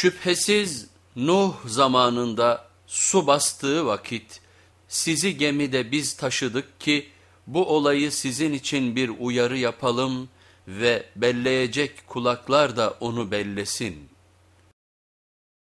Şüphesiz Nuh zamanında su bastığı vakit sizi gemide biz taşıdık ki bu olayı sizin için bir uyarı yapalım ve belleyecek kulaklar da onu bellesin.''